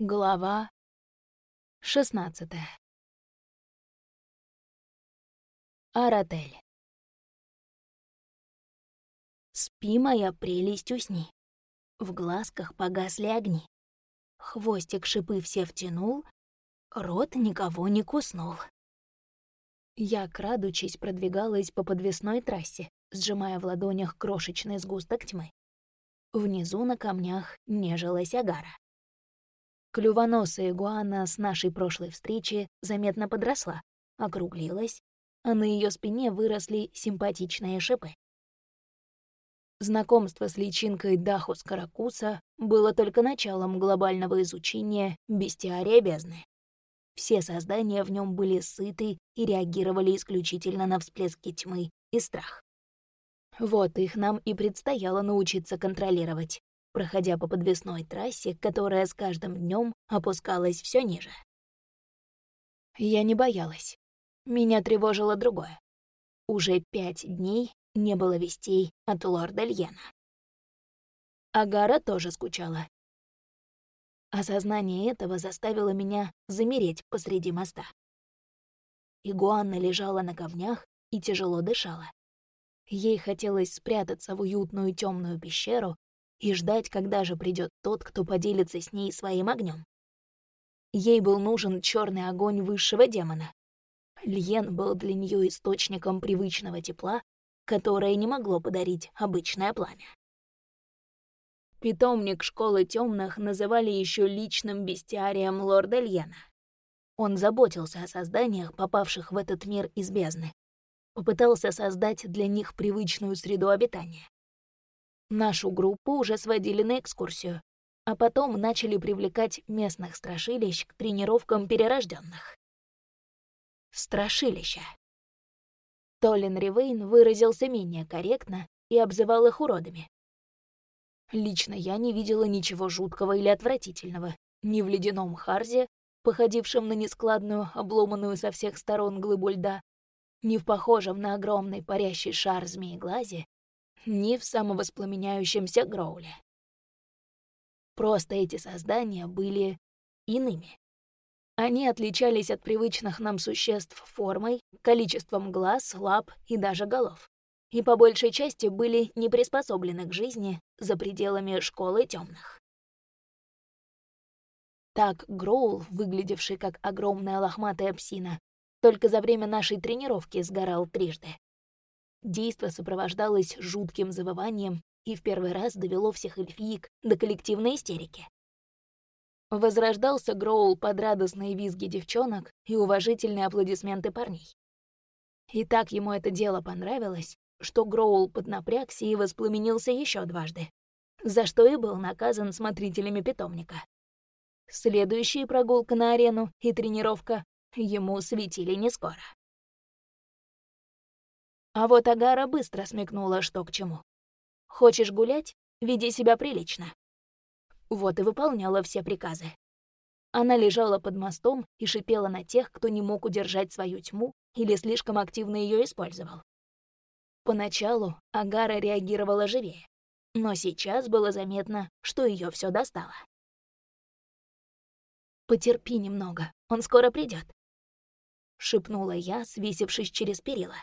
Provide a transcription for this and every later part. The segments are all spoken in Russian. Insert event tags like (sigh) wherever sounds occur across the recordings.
Глава шестнадцатая. Аратель. Спи, моя прелесть, усни. В глазках погасли огни. Хвостик шипы все втянул, рот никого не куснул. Я, крадучись, продвигалась по подвесной трассе, сжимая в ладонях крошечный сгусток тьмы. Внизу на камнях нежилась агара. Клювоносая игуана с нашей прошлой встречи заметно подросла, округлилась, а на ее спине выросли симпатичные шипы. Знакомство с личинкой Дахус Каракуса было только началом глобального изучения бестиария бездны. Все создания в нем были сыты и реагировали исключительно на всплески тьмы и страх. Вот их нам и предстояло научиться контролировать проходя по подвесной трассе, которая с каждым днем опускалась все ниже. Я не боялась. Меня тревожило другое. Уже пять дней не было вестей от лорда Льена. Агара тоже скучала. Осознание этого заставило меня замереть посреди моста. Игуанна лежала на камнях и тяжело дышала. Ей хотелось спрятаться в уютную темную пещеру, и ждать, когда же придет тот, кто поделится с ней своим огнем. Ей был нужен черный огонь высшего демона. Льен был для нее источником привычного тепла, которое не могло подарить обычное пламя. Питомник школы темных называли еще личным бестиарием лорда Льена. Он заботился о созданиях, попавших в этот мир из бездны. Попытался создать для них привычную среду обитания. Нашу группу уже сводили на экскурсию, а потом начали привлекать местных страшилищ к тренировкам перерожденных. Страшилища. Толин Ривейн выразился менее корректно и обзывал их уродами. Лично я не видела ничего жуткого или отвратительного ни в ледяном Харзе, походившем на нескладную, обломанную со всех сторон глыбу льда, ни в похожем на огромный парящий шар змееглазе, ни в самовоспламеняющемся Гроуле. Просто эти создания были иными. Они отличались от привычных нам существ формой, количеством глаз, лап и даже голов. И по большей части были не приспособлены к жизни за пределами школы темных. Так Гроул, выглядевший как огромная лохматая псина, только за время нашей тренировки сгорал трижды. Действо сопровождалось жутким завыванием и в первый раз довело всех эльфиек до коллективной истерики. Возрождался Гроул под радостные визги девчонок и уважительные аплодисменты парней. И так ему это дело понравилось, что Гроул поднапрягся и воспламенился еще дважды, за что и был наказан смотрителями питомника. Следующая прогулка на арену и тренировка ему светили не скоро. А вот Агара быстро смекнула, что к чему. «Хочешь гулять? Веди себя прилично». Вот и выполняла все приказы. Она лежала под мостом и шипела на тех, кто не мог удержать свою тьму или слишком активно ее использовал. Поначалу Агара реагировала живее, но сейчас было заметно, что ее все достало. «Потерпи немного, он скоро придет, шепнула я, свесившись через перила.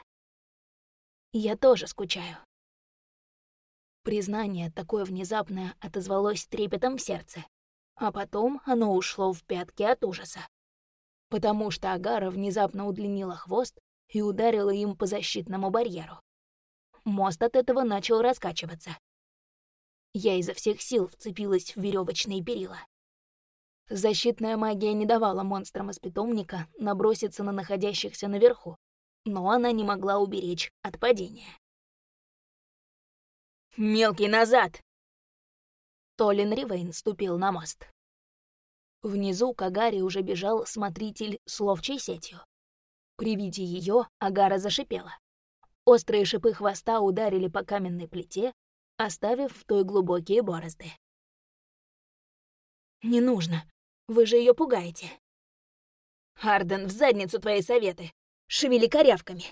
Я тоже скучаю. Признание такое внезапное отозвалось трепетом в сердце, а потом оно ушло в пятки от ужаса. Потому что Агара внезапно удлинила хвост и ударила им по защитному барьеру. Мост от этого начал раскачиваться. Я изо всех сил вцепилась в веревочные перила. Защитная магия не давала монстрам из питомника наброситься на находящихся наверху, но она не могла уберечь от падения. «Мелкий назад!» Толин Ривейн ступил на мост. Внизу к Агаре уже бежал смотритель с ловчей сетью. При виде ее Агара зашипела. Острые шипы хвоста ударили по каменной плите, оставив в той глубокие борозды. «Не нужно. Вы же ее пугаете». «Арден, в задницу твои советы. Шевели корявками!»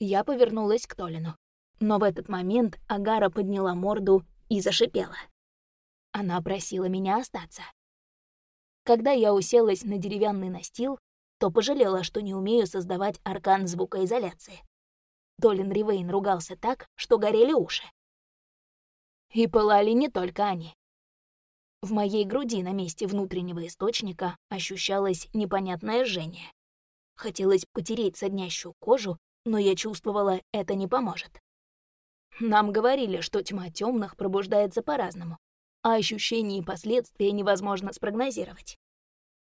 Я повернулась к Толину, но в этот момент Агара подняла морду и зашипела. Она просила меня остаться. Когда я уселась на деревянный настил, то пожалела, что не умею создавать аркан звукоизоляции. Долин Ривейн ругался так, что горели уши. И пылали не только они. В моей груди на месте внутреннего источника ощущалось непонятное жжение. Хотелось потереть соднящую кожу, но я чувствовала, это не поможет. Нам говорили, что тьма темных пробуждается по-разному, а ощущения и последствия невозможно спрогнозировать.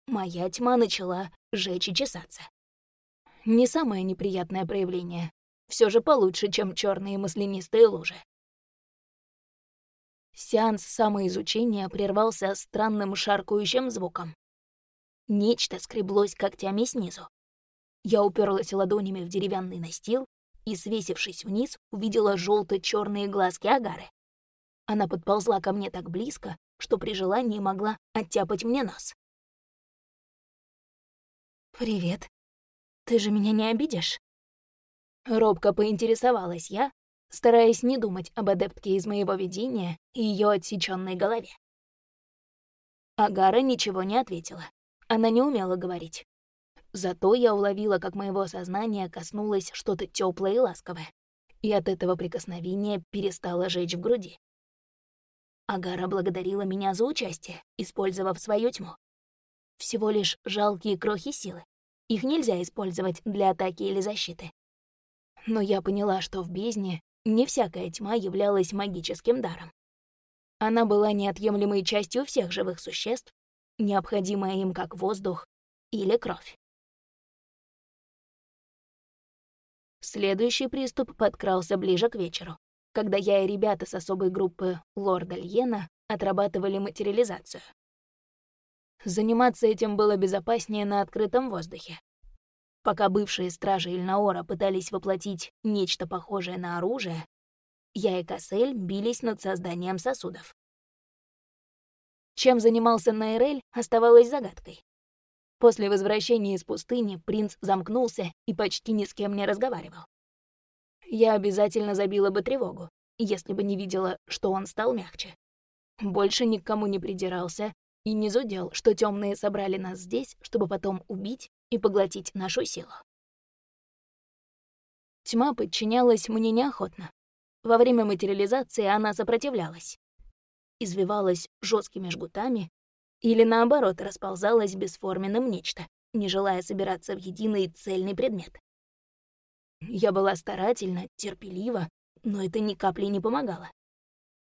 Моя тьма начала жечь и чесаться. Не самое неприятное проявление. Все же получше, чем черные маслянистые лужи. Сеанс самоизучения прервался странным шаркающим звуком. Нечто скреблось когтями снизу. Я уперлась ладонями в деревянный настил и, свесившись вниз, увидела желто черные глазки Агары. Она подползла ко мне так близко, что при желании могла оттяпать мне нос. «Привет. Ты же меня не обидишь?» Робко поинтересовалась я, стараясь не думать об адептке из моего видения и ее отсеченной голове. Агара ничего не ответила. Она не умела говорить. Зато я уловила, как моего сознания коснулось что-то теплое и ласковое, и от этого прикосновения перестало жечь в груди. Агара благодарила меня за участие, использовав свою тьму. Всего лишь жалкие крохи силы. Их нельзя использовать для атаки или защиты. Но я поняла, что в бездне не всякая тьма являлась магическим даром. Она была неотъемлемой частью всех живых существ, необходимая им как воздух или кровь. Следующий приступ подкрался ближе к вечеру, когда я и ребята с особой группы Лорда Льена отрабатывали материализацию. Заниматься этим было безопаснее на открытом воздухе. Пока бывшие стражи Ильнаора пытались воплотить нечто похожее на оружие, я и Кассель бились над созданием сосудов. Чем занимался Нейрель, оставалось загадкой. После возвращения из пустыни принц замкнулся и почти ни с кем не разговаривал. Я обязательно забила бы тревогу, если бы не видела, что он стал мягче. Больше никому не придирался и не зудел, что темные собрали нас здесь, чтобы потом убить и поглотить нашу силу. Тьма подчинялась мне неохотно. Во время материализации она сопротивлялась. Извивалась жесткими жгутами или, наоборот, расползалась бесформенным нечто, не желая собираться в единый цельный предмет. Я была старательна, терпелива, но это ни капли не помогало.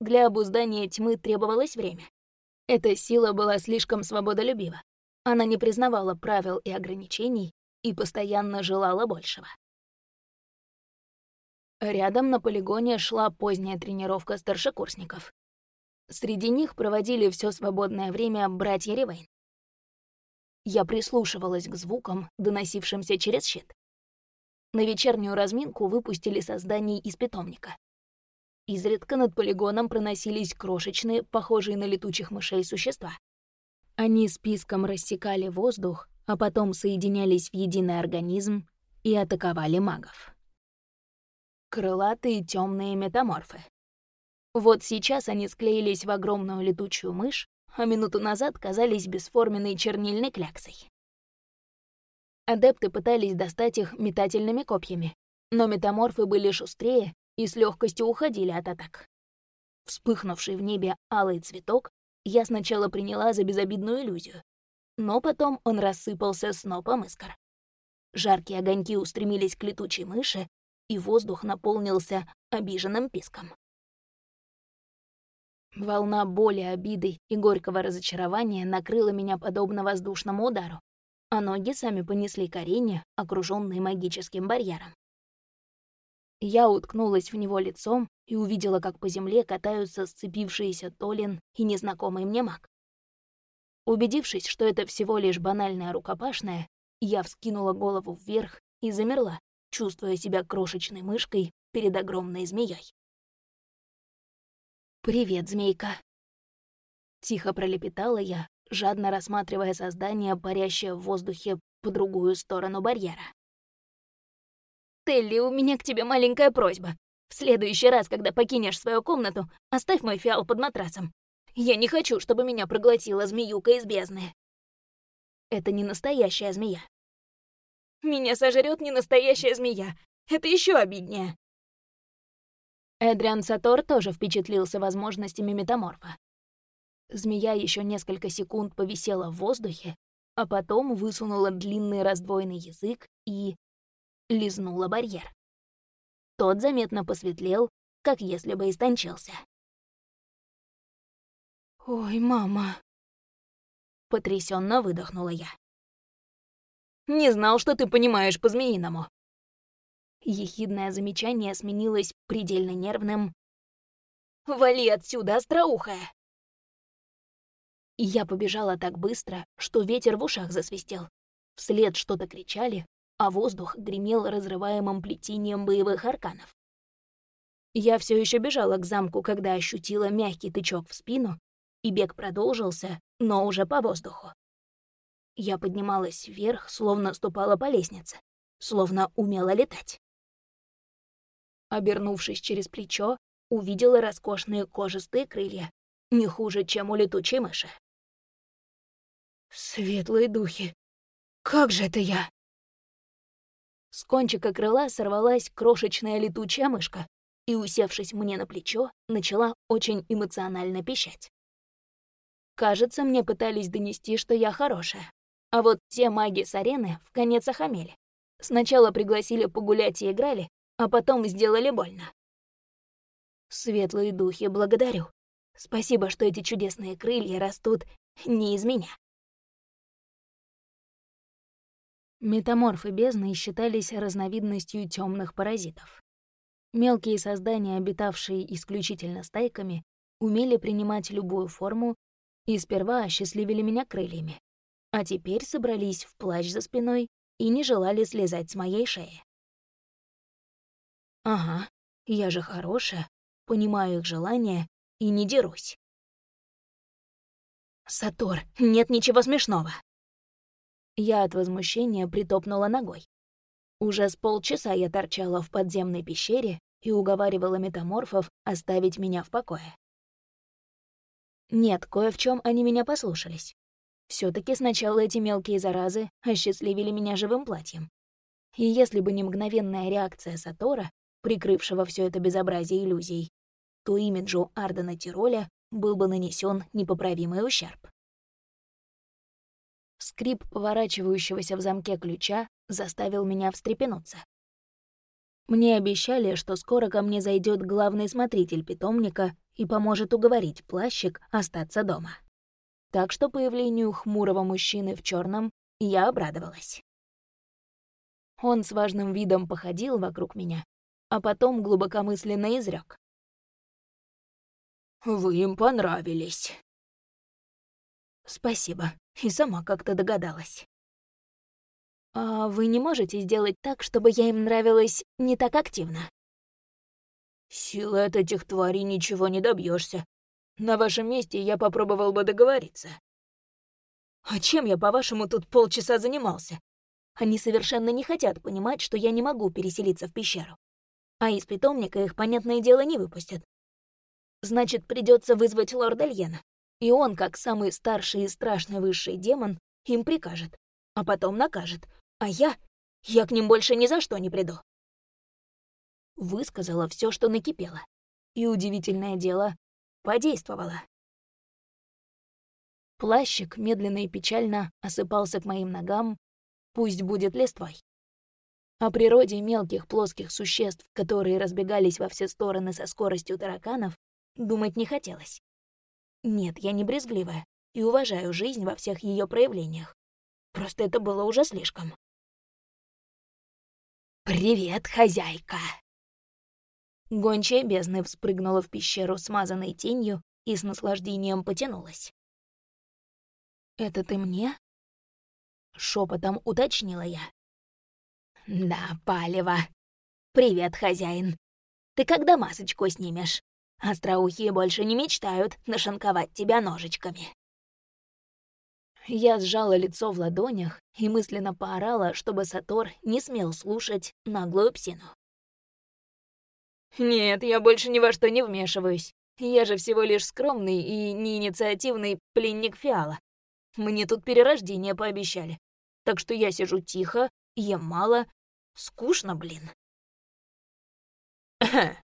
Для обуздания тьмы требовалось время. Эта сила была слишком свободолюбива. Она не признавала правил и ограничений и постоянно желала большего. Рядом на полигоне шла поздняя тренировка старшекурсников. Среди них проводили все свободное время братья Ривейн. Я прислушивалась к звукам, доносившимся через щит. На вечернюю разминку выпустили созданий из питомника. Изредка над полигоном проносились крошечные, похожие на летучих мышей существа. Они списком рассекали воздух, а потом соединялись в единый организм и атаковали магов. Крылатые темные метаморфы. Вот сейчас они склеились в огромную летучую мышь, а минуту назад казались бесформенной чернильной кляксой. Адепты пытались достать их метательными копьями, но метаморфы были шустрее и с легкостью уходили от атак. Вспыхнувший в небе алый цветок я сначала приняла за безобидную иллюзию, но потом он рассыпался снопом искр. Жаркие огоньки устремились к летучей мыши, и воздух наполнился обиженным писком. Волна боли, обиды и горького разочарования накрыла меня подобно воздушному удару, а ноги сами понесли к арене, магическим барьером. Я уткнулась в него лицом и увидела, как по земле катаются сцепившиеся Толин и незнакомый мне маг. Убедившись, что это всего лишь банальная рукопашная, я вскинула голову вверх и замерла, чувствуя себя крошечной мышкой перед огромной змеей. «Привет, змейка!» Тихо пролепетала я, жадно рассматривая создание, парящее в воздухе по другую сторону барьера. «Телли, у меня к тебе маленькая просьба. В следующий раз, когда покинешь свою комнату, оставь мой фиал под матрасом. Я не хочу, чтобы меня проглотила змеюка из бездны. Это не настоящая змея. Меня сожрет не настоящая змея. Это еще обиднее. Эдриан Сатор тоже впечатлился возможностями метаморфа. Змея еще несколько секунд повисела в воздухе, а потом высунула длинный раздвоенный язык и... лизнула барьер. Тот заметно посветлел, как если бы истончился. «Ой, мама!» Потрясенно выдохнула я. «Не знал, что ты понимаешь по-змеиному». Ехидное замечание сменилось предельно нервным. «Вали отсюда, остроухая!» Я побежала так быстро, что ветер в ушах засвистел. Вслед что-то кричали, а воздух гремел разрываемым плетением боевых арканов. Я все еще бежала к замку, когда ощутила мягкий тычок в спину, и бег продолжился, но уже по воздуху. Я поднималась вверх, словно ступала по лестнице, словно умела летать. Обернувшись через плечо, увидела роскошные кожистые крылья, не хуже, чем у летучей мыши. Светлые духи, как же это я? С кончика крыла сорвалась крошечная летучая мышка и, усевшись мне на плечо, начала очень эмоционально пищать. Кажется, мне пытались донести, что я хорошая. А вот те маги с арены в конец охамели. Сначала пригласили погулять и играли, а потом сделали больно. Светлые духи, благодарю. Спасибо, что эти чудесные крылья растут не из меня. Метаморфы бездны считались разновидностью темных паразитов. Мелкие создания, обитавшие исключительно стайками, умели принимать любую форму и сперва осчастливили меня крыльями, а теперь собрались в плащ за спиной и не желали слезать с моей шеи. Ага, я же хорошая, понимаю их желания и не дерусь. Сатор, нет ничего смешного. Я от возмущения притопнула ногой. Уже с полчаса я торчала в подземной пещере и уговаривала метаморфов оставить меня в покое. Нет, кое в чем они меня послушались. все таки сначала эти мелкие заразы осчастливили меня живым платьем. И если бы не мгновенная реакция Сатора, прикрывшего все это безобразие иллюзий, то имиджу Ардена Тироля был бы нанесен непоправимый ущерб. Скрип поворачивающегося в замке ключа заставил меня встрепенуться. Мне обещали, что скоро ко мне зайдет главный смотритель питомника и поможет уговорить плащик остаться дома. Так что появлению хмурого мужчины в черном я обрадовалась. Он с важным видом походил вокруг меня, а потом глубокомысленно изрек: «Вы им понравились». «Спасибо, и сама как-то догадалась». «А вы не можете сделать так, чтобы я им нравилась не так активно?» Силы от этих тварей ничего не добьешься. На вашем месте я попробовал бы договориться. А чем я, по-вашему, тут полчаса занимался? Они совершенно не хотят понимать, что я не могу переселиться в пещеру. А из питомника их, понятное дело, не выпустят. Значит, придется вызвать лорда Льена. И он, как самый старший и страшный высший демон, им прикажет, а потом накажет. А я... я к ним больше ни за что не приду. Высказала все, что накипело. И удивительное дело, подействовала. Плащик медленно и печально осыпался к моим ногам, пусть будет листвой. О природе мелких плоских существ, которые разбегались во все стороны со скоростью тараканов, думать не хотелось. Нет, я не брезгливая и уважаю жизнь во всех ее проявлениях. Просто это было уже слишком. «Привет, хозяйка!» Гончая бездны вспрыгнула в пещеру, смазанной тенью, и с наслаждением потянулась. «Это ты мне?» — шепотом уточнила я. «Да, палево. Привет, хозяин. Ты когда масочку снимешь? Остроухие больше не мечтают нашинковать тебя ножичками». Я сжала лицо в ладонях и мысленно поорала, чтобы Сатор не смел слушать наглую псину. «Нет, я больше ни во что не вмешиваюсь. Я же всего лишь скромный и неинициативный пленник Фиала. Мне тут перерождение пообещали. Так что я сижу тихо, ем мало. Скучно, блин. (laughs)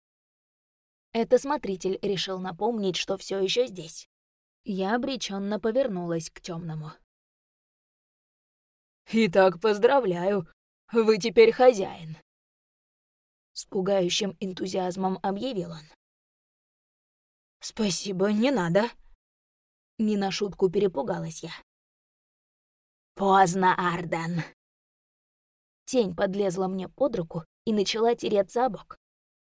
Это смотритель решил напомнить, что все еще здесь. Я обреченно повернулась к темному. «Итак, поздравляю, вы теперь хозяин», — с пугающим энтузиазмом объявил он. «Спасибо, не надо». Не на шутку перепугалась я. «Поздно, Арден». Тень подлезла мне под руку и начала тереться о бок.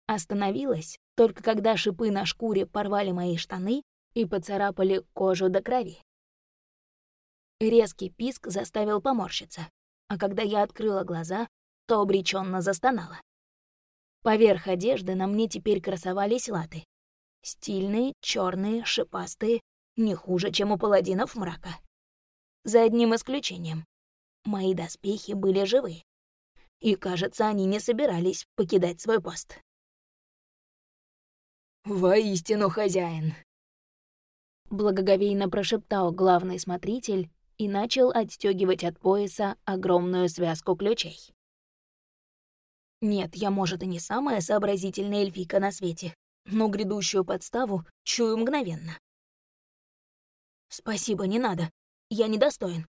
Остановилась, только когда шипы на шкуре порвали мои штаны и поцарапали кожу до крови. Резкий писк заставил поморщиться, а когда я открыла глаза, то обреченно застонала. Поверх одежды на мне теперь красовались латы, Стильные, черные, шипастые, не хуже, чем у паладинов мрака. За одним исключением. Мои доспехи были живы. И, кажется, они не собирались покидать свой пост. «Воистину хозяин!» Благоговейно прошептал главный смотритель и начал отстегивать от пояса огромную связку ключей. Нет, я, может, и не самая сообразительная эльфика на свете, но грядущую подставу чую мгновенно. «Спасибо, не надо. Я недостоин.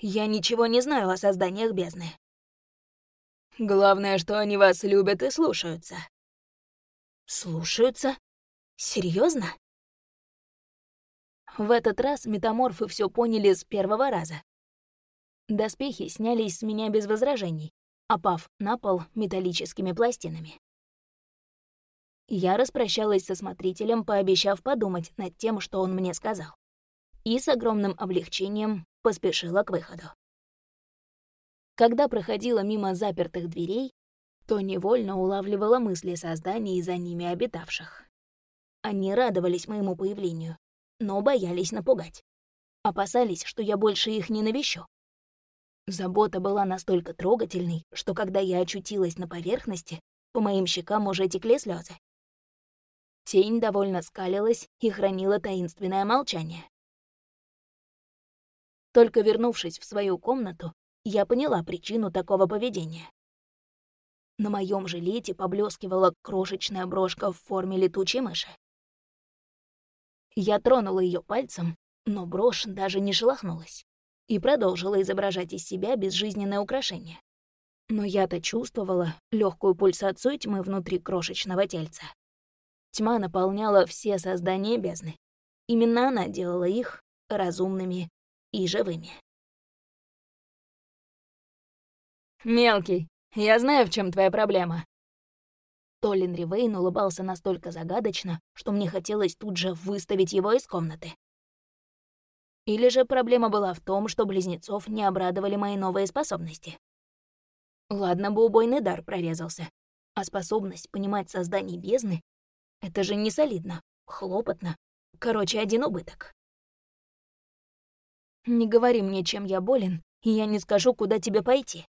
Я ничего не знаю о созданиях бездны». «Главное, что они вас любят и слушаются». «Слушаются? Серьезно? В этот раз метаморфы все поняли с первого раза. Доспехи снялись с меня без возражений, опав на пол металлическими пластинами. Я распрощалась со смотрителем, пообещав подумать над тем, что он мне сказал. И с огромным облегчением поспешила к выходу. Когда проходила мимо запертых дверей, то невольно улавливала мысли созданий за ними обитавших. Они радовались моему появлению, но боялись напугать. Опасались, что я больше их не навещу. Забота была настолько трогательной, что когда я очутилась на поверхности, по моим щекам уже текли слезы. Тень довольно скалилась и хранила таинственное молчание. Только вернувшись в свою комнату, я поняла причину такого поведения. На моем жилете поблескивала крошечная брошка в форме летучей мыши. Я тронула ее пальцем, но брошь даже не шелохнулась и продолжила изображать из себя безжизненное украшение. Но я-то чувствовала легкую пульсацию тьмы внутри крошечного тельца. Тьма наполняла все создания бездны. Именно она делала их разумными и живыми. «Мелкий, я знаю, в чем твоя проблема». Толин Ривейн улыбался настолько загадочно, что мне хотелось тут же выставить его из комнаты. Или же проблема была в том, что близнецов не обрадовали мои новые способности. Ладно бы убойный дар прорезался, а способность понимать создание бездны это же не солидно, хлопотно. Короче, один убыток. Не говори мне, чем я болен, и я не скажу, куда тебе пойти.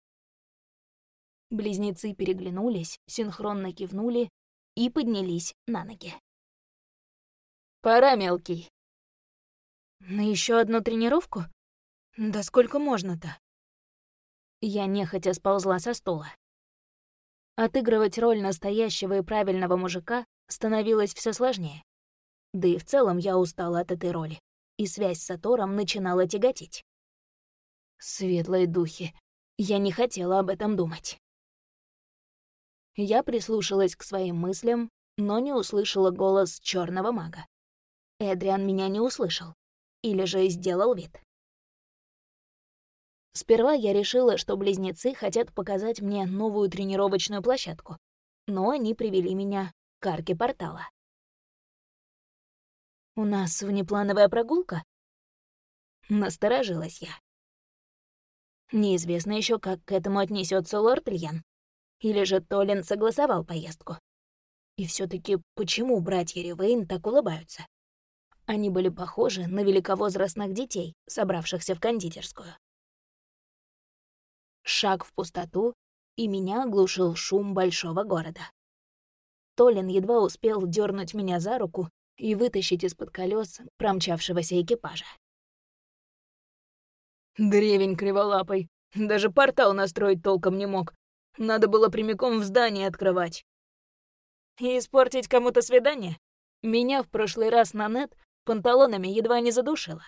Близнецы переглянулись, синхронно кивнули и поднялись на ноги. «Пора, мелкий». «На еще одну тренировку? Да сколько можно-то?» Я нехотя сползла со стула. Отыгрывать роль настоящего и правильного мужика становилось все сложнее. Да и в целом я устала от этой роли, и связь с Сатором начинала тяготить. Светлые духи. Я не хотела об этом думать. Я прислушалась к своим мыслям, но не услышала голос черного мага. Эдриан меня не услышал. Или же сделал вид. Сперва я решила, что близнецы хотят показать мне новую тренировочную площадку, но они привели меня к арке портала. «У нас внеплановая прогулка?» Насторожилась я. Неизвестно еще, как к этому отнесется лорд Льян. Или же Толин согласовал поездку. И все таки почему братья Ривейн так улыбаются? Они были похожи на великовозрастных детей, собравшихся в кондитерскую. Шаг в пустоту, и меня оглушил шум большого города. Толин едва успел дернуть меня за руку, и вытащить из-под колес промчавшегося экипажа. Древень криволапый. Даже портал настроить толком не мог. Надо было прямиком в здание открывать. И испортить кому-то свидание? Меня в прошлый раз на нет панталонами едва не задушила.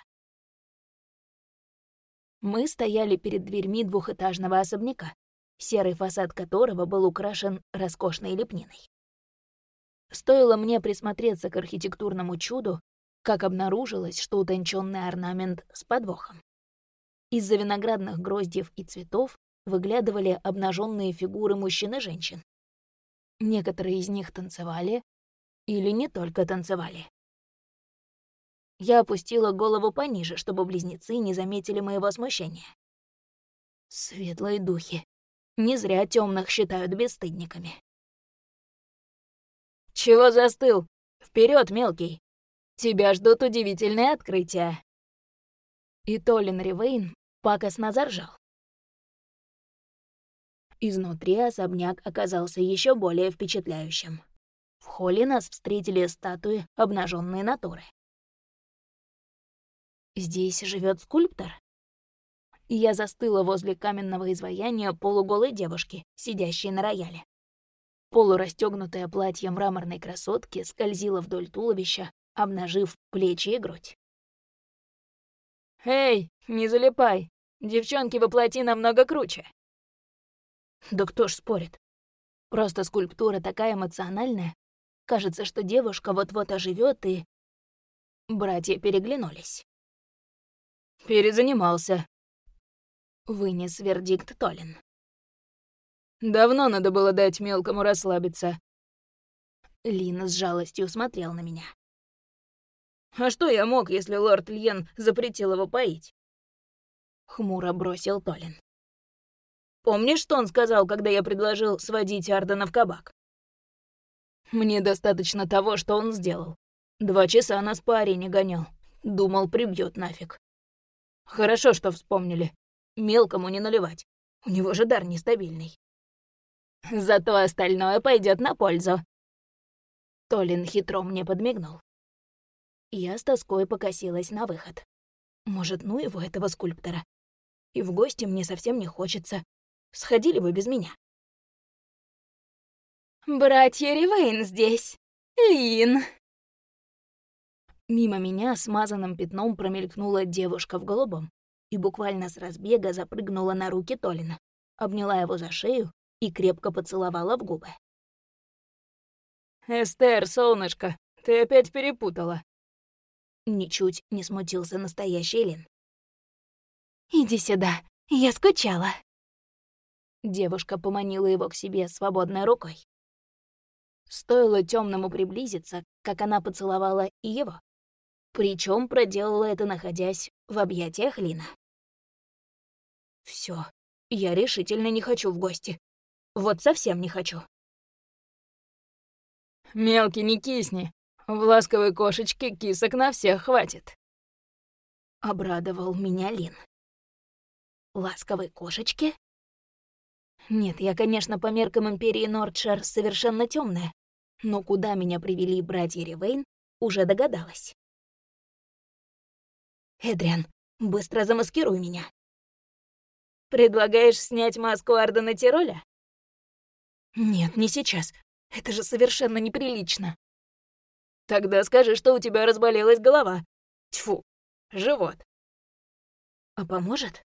Мы стояли перед дверьми двухэтажного особняка, серый фасад которого был украшен роскошной лепниной. Стоило мне присмотреться к архитектурному чуду, как обнаружилось, что утонченный орнамент с подвохом. Из-за виноградных гроздьев и цветов выглядывали обнаженные фигуры мужчин и женщин. Некоторые из них танцевали или не только танцевали. Я опустила голову пониже, чтобы близнецы не заметили моего смущения. Светлые духи. Не зря темных считают бесстыдниками. «Чего застыл? Вперед, мелкий! Тебя ждут удивительные открытия!» И Толин Ривейн пакостно заржал. Изнутри особняк оказался еще более впечатляющим. В холле нас встретили статуи обнаженной натуры. Здесь живет скульптор? Я застыла возле каменного изваяния полуголой девушки, сидящей на рояле. Полурастегнутое платье мраморной красотки скользило вдоль туловища, обнажив плечи и грудь. «Эй, не залипай! Девчонки воплоти намного круче!» Да кто ж спорит? Просто скульптура такая эмоциональная. Кажется, что девушка вот-вот оживет и... Братья переглянулись. «Перезанимался», — вынес вердикт Толин. Давно надо было дать мелкому расслабиться. Лина с жалостью смотрел на меня. А что я мог, если лорд Льен запретил его поить? Хмуро бросил Толин. Помнишь, что он сказал, когда я предложил сводить Ардена в кабак? Мне достаточно того, что он сделал. Два часа нас по арене гонял. Думал, прибьет нафиг. Хорошо, что вспомнили. Мелкому не наливать. У него же дар нестабильный. Зато остальное пойдет на пользу. Толин хитро мне подмигнул. Я с тоской покосилась на выход. Может, ну его, этого скульптора. И в гости мне совсем не хочется. Сходили бы без меня. «Братья Ривейн здесь. Лин!» Мимо меня смазанным пятном промелькнула девушка в голубом и буквально с разбега запрыгнула на руки Толина, обняла его за шею и крепко поцеловала в губы. «Эстер, солнышко, ты опять перепутала». Ничуть не смутился настоящий Лин. «Иди сюда, я скучала». Девушка поманила его к себе свободной рукой. Стоило темному приблизиться, как она поцеловала и его. Причем проделала это, находясь в объятиях Лина. Все, я решительно не хочу в гости. Вот совсем не хочу. «Мелкий, не кисни. В ласковой кошечке кисок на всех хватит». Обрадовал меня Лин. «Ласковой кошечке?» Нет, я, конечно, по меркам Империи Нордшар совершенно темная, но куда меня привели братья Ривейн, уже догадалась. «Эдриан, быстро замаскируй меня». «Предлагаешь снять маску Ардена Тироля?» «Нет, не сейчас. Это же совершенно неприлично». «Тогда скажи, что у тебя разболелась голова. Тьфу, живот». «А поможет?»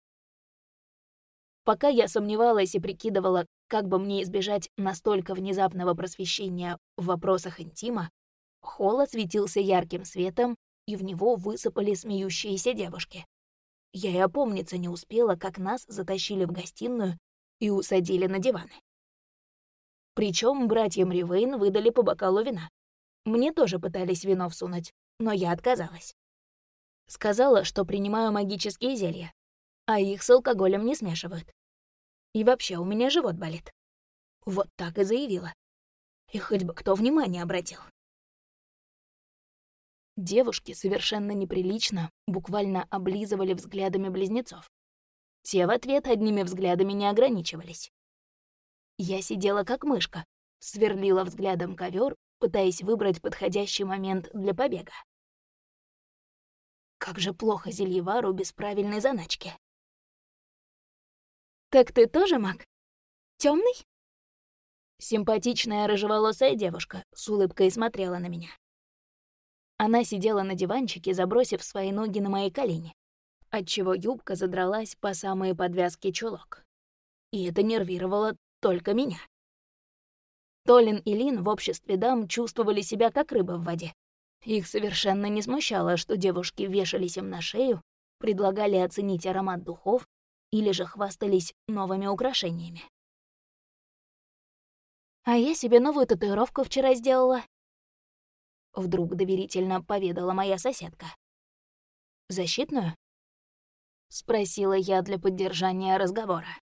Пока я сомневалась и прикидывала, как бы мне избежать настолько внезапного просвещения в вопросах интима, холл осветился ярким светом, и в него высыпали смеющиеся девушки. Я и опомниться не успела, как нас затащили в гостиную и усадили на диваны. Причем братьям Ривейн выдали по бокалу вина. Мне тоже пытались вино всунуть, но я отказалась. Сказала, что принимаю магические зелья, а их с алкоголем не смешивают. И вообще, у меня живот болит. Вот так и заявила. И хоть бы кто внимание обратил. Девушки совершенно неприлично буквально облизывали взглядами близнецов. Те в ответ одними взглядами не ограничивались. Я сидела как мышка, сверлила взглядом ковер, пытаясь выбрать подходящий момент для побега. Как же плохо Зельевару без правильной заначки. «Так ты тоже маг? Темный? Симпатичная рыжеволосая девушка с улыбкой смотрела на меня. Она сидела на диванчике, забросив свои ноги на мои колени, отчего юбка задралась по самые подвязки чулок. И это нервировало только меня. Толин и Лин в обществе дам чувствовали себя как рыба в воде. Их совершенно не смущало, что девушки вешались им на шею, предлагали оценить аромат духов или же хвастались новыми украшениями. «А я себе новую татуировку вчера сделала», — вдруг доверительно поведала моя соседка. «Защитную?» — спросила я для поддержания разговора.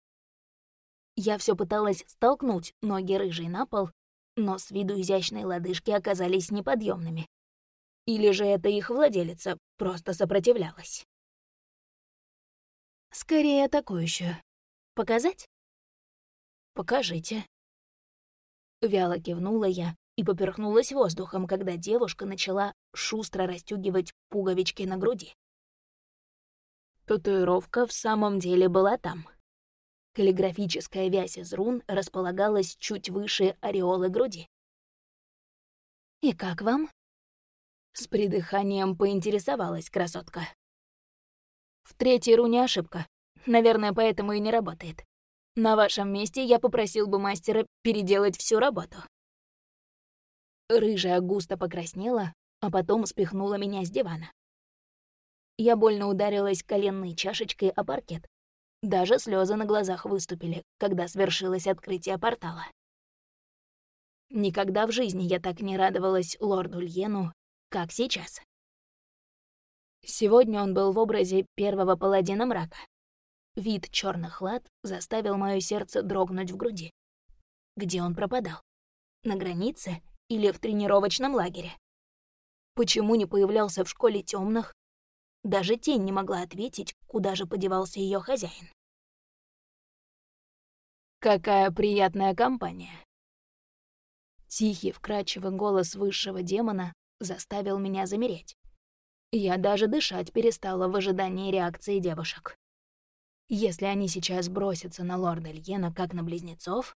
Я все пыталась столкнуть ноги рыжей на пол, но с виду изящные лодыжки оказались неподъемными. Или же это их владелица просто сопротивлялась. «Скорее атакующую. Показать?» «Покажите», Вяло кивнула я и поперхнулась воздухом, когда девушка начала шустро расстёгивать пуговички на груди. Татуировка в самом деле была там. Каллиграфическая вязь из рун располагалась чуть выше ореолы груди. «И как вам?» С придыханием поинтересовалась красотка. «В третьей руне ошибка. Наверное, поэтому и не работает. На вашем месте я попросил бы мастера переделать всю работу. Рыжая густо покраснела, а потом спихнула меня с дивана. Я больно ударилась коленной чашечкой о паркет. Даже слезы на глазах выступили, когда свершилось открытие портала. Никогда в жизни я так не радовалась лорду Льену, как сейчас. Сегодня он был в образе первого паладина мрака, Вид черных лад заставил мое сердце дрогнуть в груди. Где он пропадал? На границе или в тренировочном лагере? Почему не появлялся в школе темных? Даже тень не могла ответить, куда же подевался ее хозяин. Какая приятная компания. Тихий, вкрадчивый голос высшего демона заставил меня замереть. Я даже дышать перестала в ожидании реакции девушек. Если они сейчас бросятся на лорда Льена, как на близнецов...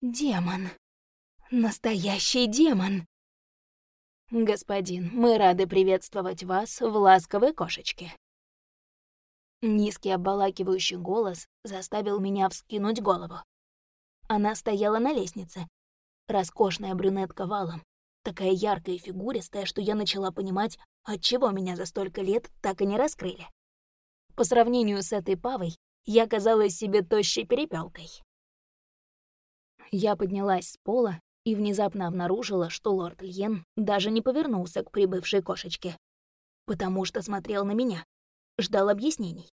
Демон. Настоящий демон. Господин, мы рады приветствовать вас в ласковой кошечке. Низкий обволакивающий голос заставил меня вскинуть голову. Она стояла на лестнице. Роскошная брюнетка валом, такая яркая и фигуристая, что я начала понимать, отчего меня за столько лет так и не раскрыли. По сравнению с этой павой, я казалась себе тощей перепелкой. Я поднялась с пола и внезапно обнаружила, что лорд Льен даже не повернулся к прибывшей кошечке, потому что смотрел на меня, ждал объяснений.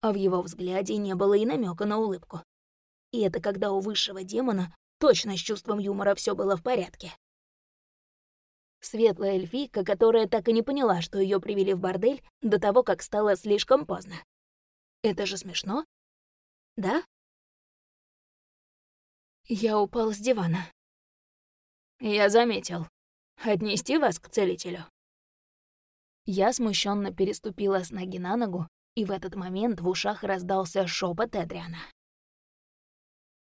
А в его взгляде не было и намека на улыбку. И это когда у высшего демона точно с чувством юмора все было в порядке. Светлая эльфийка, которая так и не поняла, что ее привели в бордель до того, как стало слишком поздно. Это же смешно? Да? Я упал с дивана. Я заметил. Отнести вас к целителю. Я смущенно переступила с ноги на ногу, и в этот момент в ушах раздался шепот Эдриана.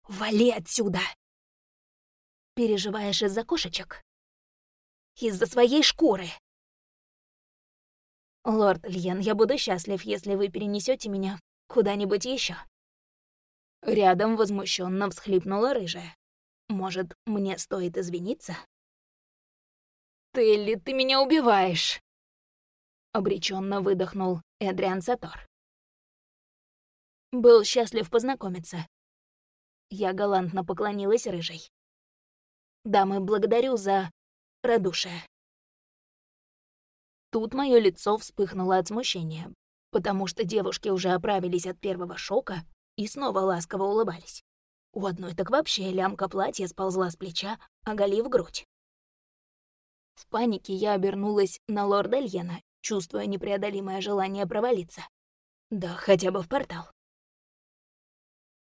«Вали отсюда!» «Переживаешь из-за кошечек?» Из-за своей шкуры. Лорд Льен, я буду счастлив, если вы перенесете меня куда-нибудь еще. Рядом возмущенно всхлипнула рыжая. Может, мне стоит извиниться? Телли, ты меня убиваешь! Обреченно выдохнул Эдриан Сатор. Был счастлив познакомиться. Я галантно поклонилась рыжей. Дамы, благодарю за радушие. Тут мое лицо вспыхнуло от смущения, потому что девушки уже оправились от первого шока и снова ласково улыбались. У одной так вообще лямка платья сползла с плеча, оголив грудь. В панике я обернулась на лорда Льена, чувствуя непреодолимое желание провалиться. Да хотя бы в портал.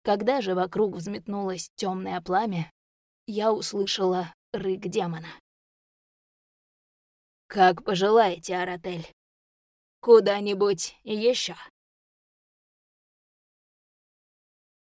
Когда же вокруг взметнулось темное пламя, я услышала рык демона. «Как пожелаете, Аратель. Куда-нибудь еще?»